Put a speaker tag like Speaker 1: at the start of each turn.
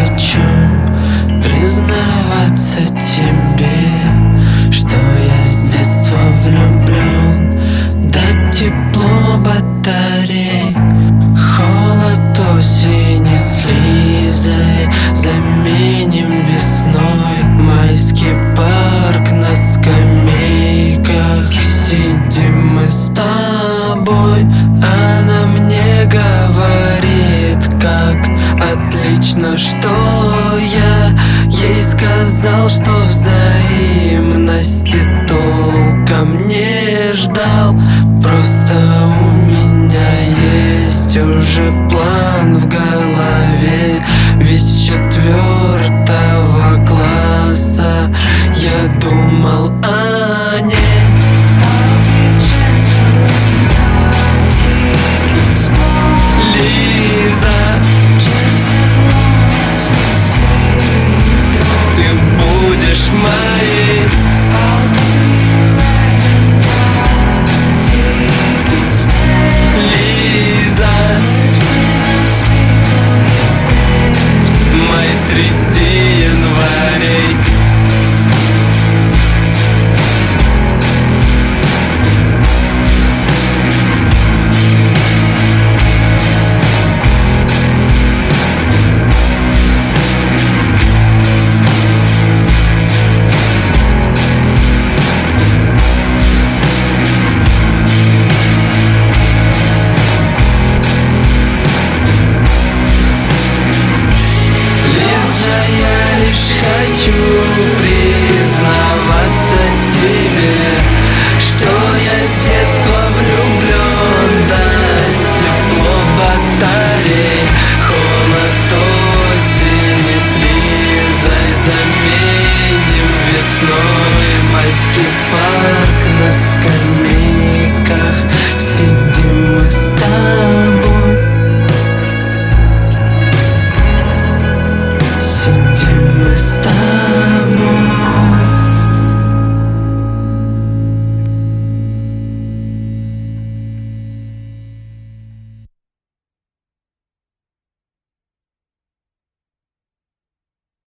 Speaker 1: хочу Признаваться тебе, что я с детства влюблен. Да тепло батарей, холод осени с Лизой заменим весной. Майский парк на скамейках сидим мы с тобой. Она мне говорит, как отлично, что я сказал, что взаимности толком не ждал. Просто у меня есть уже план в голове, хочу при